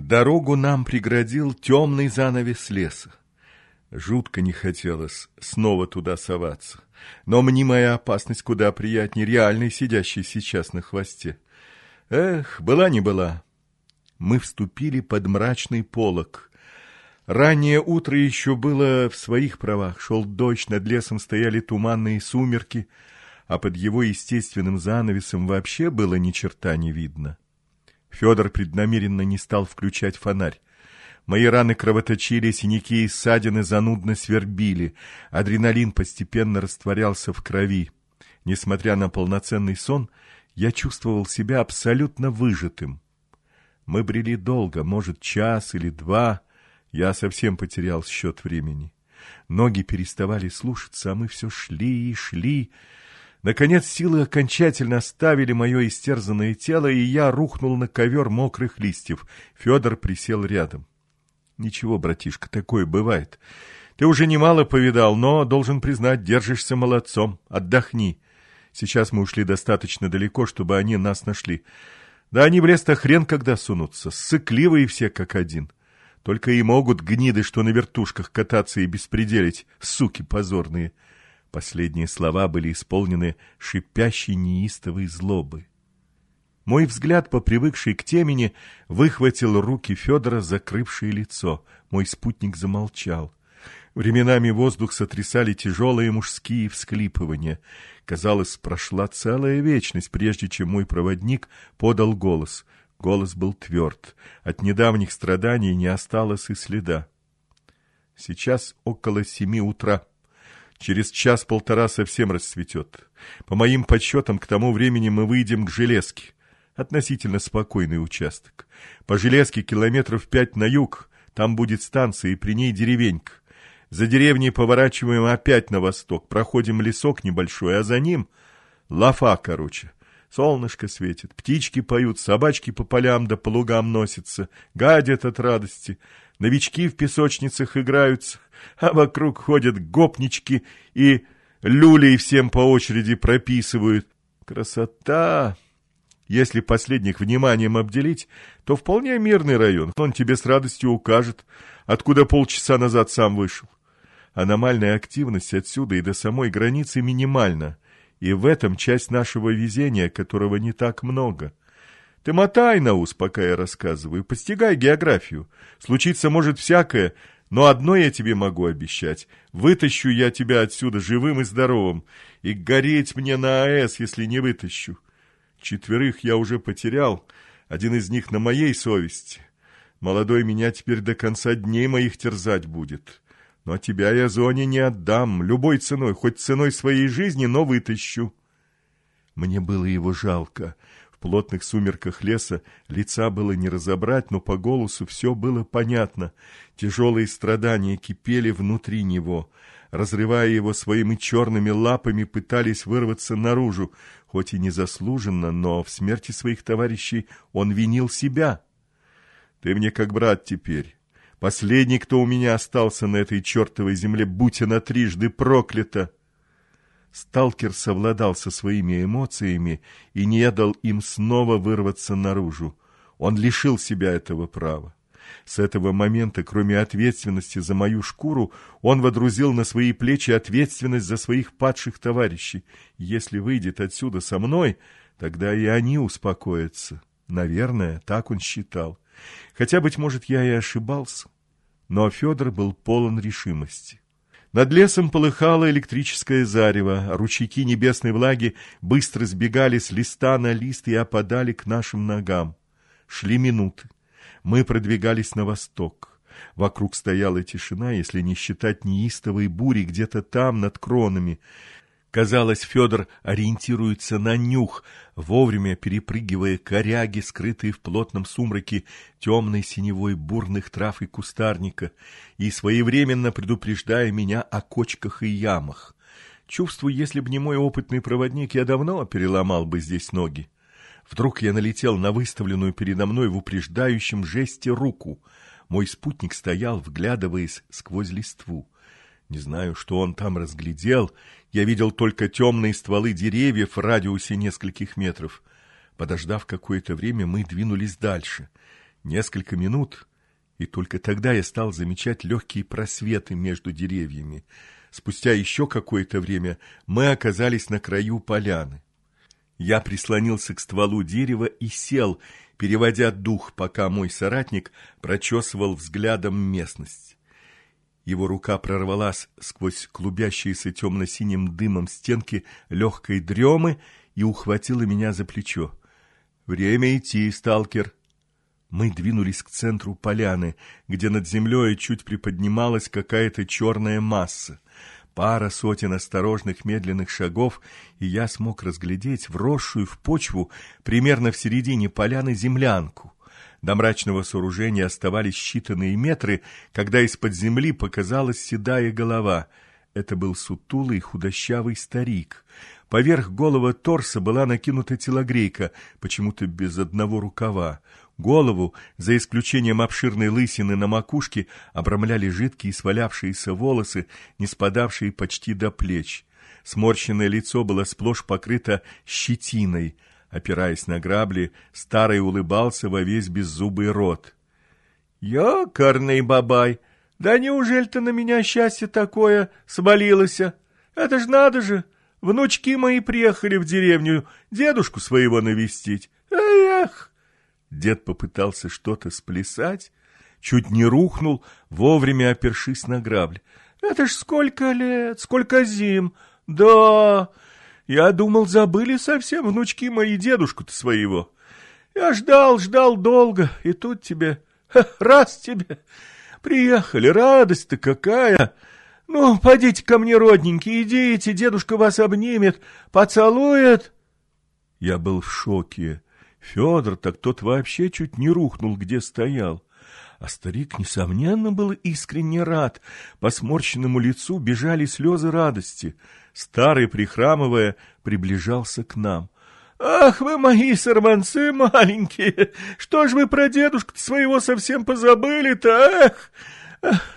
Дорогу нам преградил темный занавес леса. Жутко не хотелось снова туда соваться. Но мнимая опасность куда приятнее реальной, сидящей сейчас на хвосте. Эх, была не была. Мы вступили под мрачный полог. Раннее утро еще было в своих правах. Шел дождь, над лесом стояли туманные сумерки, а под его естественным занавесом вообще было ни черта не видно. Федор преднамеренно не стал включать фонарь. Мои раны кровоточили, синяки и ссадины занудно свербили. Адреналин постепенно растворялся в крови. Несмотря на полноценный сон, я чувствовал себя абсолютно выжатым. Мы брели долго, может, час или два. Я совсем потерял счет времени. Ноги переставали слушаться, а мы все шли и шли. Наконец силы окончательно оставили мое истерзанное тело, и я рухнул на ковер мокрых листьев. Федор присел рядом. Ничего, братишка, такое бывает. Ты уже немало повидал, но, должен признать, держишься молодцом. Отдохни. Сейчас мы ушли достаточно далеко, чтобы они нас нашли. Да они в лес-то хрен когда сунутся, сыкливые все как один. Только и могут гниды, что на вертушках кататься и беспределить, суки позорные. Последние слова были исполнены шипящей неистовой злобы. Мой взгляд, попривыкший к темени, выхватил руки Федора, закрывшие лицо. Мой спутник замолчал. Временами воздух сотрясали тяжелые мужские всклипывания. Казалось, прошла целая вечность, прежде чем мой проводник подал голос. Голос был тверд. От недавних страданий не осталось и следа. Сейчас около семи утра. Через час-полтора совсем расцветет. По моим подсчетам, к тому времени мы выйдем к железке относительно спокойный участок. По железке километров пять на юг, там будет станция и при ней деревенька. За деревней поворачиваем опять на восток, проходим лесок небольшой, а за ним лафа, короче. Солнышко светит, птички поют, собачки по полям да по лугам носятся, гадят от радости. Новички в песочницах играются, а вокруг ходят гопнички и люлей всем по очереди прописывают. Красота! Если последних вниманием обделить, то вполне мирный район. Он тебе с радостью укажет, откуда полчаса назад сам вышел. Аномальная активность отсюда и до самой границы минимальна, и в этом часть нашего везения, которого не так много. Ты мотай на ус, пока я рассказываю, постигай географию. Случиться может всякое, но одно я тебе могу обещать. Вытащу я тебя отсюда живым и здоровым, и гореть мне на АЭС, если не вытащу. Четверых я уже потерял, один из них на моей совести. Молодой меня теперь до конца дней моих терзать будет. Но тебя я зоне не отдам, любой ценой, хоть ценой своей жизни, но вытащу. Мне было его жалко. Плотных сумерках леса лица было не разобрать, но по голосу все было понятно. Тяжелые страдания кипели внутри него разрывая его своими черными лапами, пытались вырваться наружу, хоть и незаслуженно, но в смерти своих товарищей он винил себя. «Ты мне как брат теперь. Последний, кто у меня остался на этой чертовой земле, будь она трижды проклята!» Сталкер совладал со своими эмоциями и не дал им снова вырваться наружу. Он лишил себя этого права. С этого момента, кроме ответственности за мою шкуру, он водрузил на свои плечи ответственность за своих падших товарищей. Если выйдет отсюда со мной, тогда и они успокоятся. Наверное, так он считал. Хотя, быть может, я и ошибался. Но Федор был полон решимости. Над лесом полыхало электрическое зарево, ручейки небесной влаги быстро сбегали с листа на лист и опадали к нашим ногам. Шли минуты. Мы продвигались на восток. Вокруг стояла тишина, если не считать неистовой бури где-то там, над кронами. Казалось, Федор ориентируется на нюх, вовремя перепрыгивая коряги, скрытые в плотном сумраке темной синевой бурных трав и кустарника, и своевременно предупреждая меня о кочках и ямах. Чувствую, если б не мой опытный проводник, я давно переломал бы здесь ноги. Вдруг я налетел на выставленную передо мной в упреждающем жесте руку. Мой спутник стоял, вглядываясь сквозь листву. Не знаю, что он там разглядел. Я видел только темные стволы деревьев в радиусе нескольких метров. Подождав какое-то время, мы двинулись дальше. Несколько минут, и только тогда я стал замечать легкие просветы между деревьями. Спустя еще какое-то время мы оказались на краю поляны. Я прислонился к стволу дерева и сел, переводя дух, пока мой соратник прочесывал взглядом местность. Его рука прорвалась сквозь клубящиеся темно-синим дымом стенки легкой дремы и ухватила меня за плечо. «Время идти, сталкер!» Мы двинулись к центру поляны, где над землей чуть приподнималась какая-то черная масса. Пара сотен осторожных медленных шагов, и я смог разглядеть вросшую в почву примерно в середине поляны землянку. До мрачного сооружения оставались считанные метры, когда из-под земли показалась седая голова. Это был сутулый худощавый старик. Поверх голого торса была накинута телогрейка, почему-то без одного рукава. Голову, за исключением обширной лысины на макушке, обрамляли жидкие свалявшиеся волосы, не спадавшие почти до плеч. Сморщенное лицо было сплошь покрыто щетиной. Опираясь на грабли, старый улыбался во весь беззубый рот. «Ёкарный бабай! Да неужели ты на меня счастье такое свалилось? Это ж надо же! Внучки мои приехали в деревню дедушку своего навестить. Эх!» Дед попытался что-то сплясать, чуть не рухнул, вовремя опершись на грабли. «Это ж сколько лет, сколько зим! Да! Я думал, забыли совсем внучки мои дедушку-то своего. Я ждал, ждал долго, и тут тебе... Раз тебе! Приехали, радость-то какая! Ну, подите ко мне, родненькие, идите, дедушка вас обнимет, поцелует!» Я был в шоке. Федор, так тот вообще чуть не рухнул, где стоял. А старик, несомненно, был искренне рад. По сморщенному лицу бежали слезы радости. Старый, прихрамывая, приближался к нам. «Ах вы мои сорванцы маленькие! Что ж вы про дедушку своего совсем позабыли-то, эх!»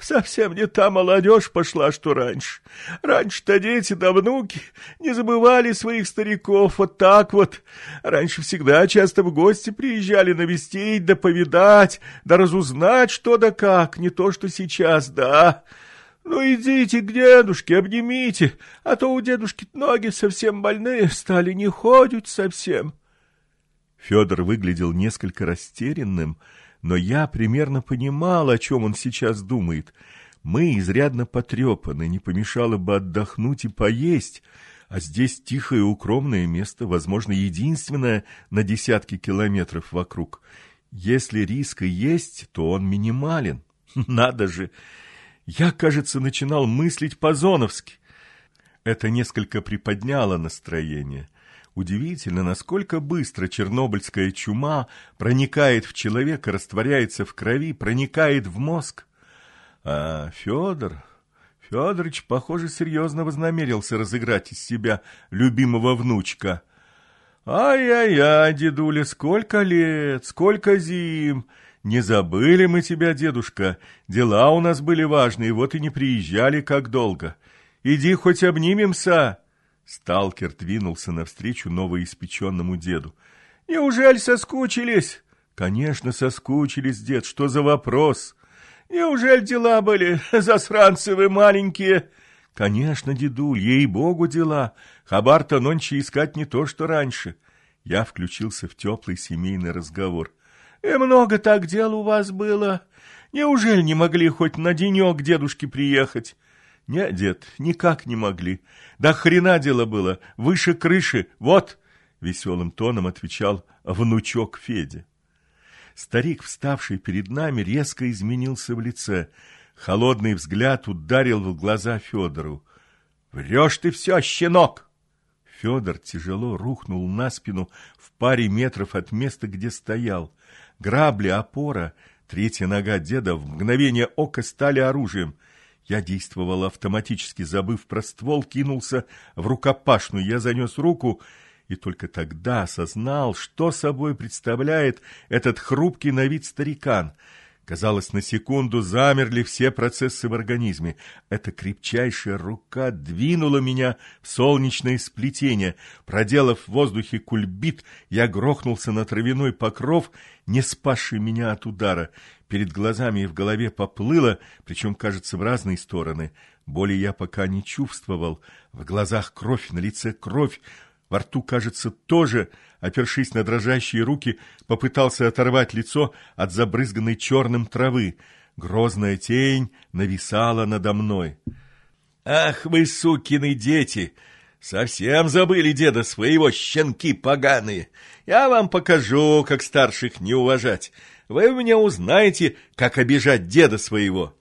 Совсем не та молодежь пошла, что раньше. Раньше-то дети да внуки не забывали своих стариков вот так вот. Раньше всегда часто в гости приезжали навестить да повидать, да разузнать что да как, не то что сейчас, да. Ну идите к дедушке, обнимите, а то у дедушки ноги совсем больные стали, не ходят совсем. Федор выглядел несколько растерянным, но я примерно понимал, о чем он сейчас думает. Мы изрядно потрепаны, не помешало бы отдохнуть и поесть, а здесь тихое укромное место, возможно, единственное на десятки километров вокруг. Если риск и есть, то он минимален. Надо же! Я, кажется, начинал мыслить по-зоновски. Это несколько приподняло настроение. Удивительно, насколько быстро чернобыльская чума проникает в человека, растворяется в крови, проникает в мозг. А Федор... Федорович, похоже, серьезно вознамерился разыграть из себя любимого внучка. «Ай-яй-яй, дедуля, сколько лет, сколько зим! Не забыли мы тебя, дедушка, дела у нас были важные, вот и не приезжали как долго. Иди хоть обнимемся!» Сталкер двинулся навстречу новоиспеченному деду. «Неужели соскучились?» «Конечно, соскучились, дед. Что за вопрос?» «Неужели дела были, засранцы вы маленькие?» «Конечно, дедуль, ей-богу дела. Хабар-то нонче искать не то, что раньше». Я включился в теплый семейный разговор. «И много так дел у вас было. Неужели не могли хоть на денек дедушке приехать?» «Нет, дед, никак не могли. Да хрена дело было, выше крыши, вот!» Веселым тоном отвечал внучок Федя. Старик, вставший перед нами, резко изменился в лице. Холодный взгляд ударил в глаза Федору. «Врешь ты все, щенок!» Федор тяжело рухнул на спину в паре метров от места, где стоял. Грабли, опора, третья нога деда в мгновение ока стали оружием — я действовал автоматически, забыв про ствол, кинулся в рукопашную. Я занес руку и только тогда осознал, что собой представляет этот хрупкий на вид старикан. Казалось, на секунду замерли все процессы в организме. Эта крепчайшая рука двинула меня в солнечное сплетение. Проделав в воздухе кульбит, я грохнулся на травяной покров, не спасший меня от удара. Перед глазами и в голове поплыло, причем, кажется, в разные стороны. Боли я пока не чувствовал. В глазах кровь, на лице кровь. Во рту, кажется, тоже, опершись на дрожащие руки, попытался оторвать лицо от забрызганной черным травы. Грозная тень нависала надо мной. «Ах вы, сукины дети! Совсем забыли деда своего, щенки поганые! Я вам покажу, как старших не уважать. Вы меня узнаете, как обижать деда своего!»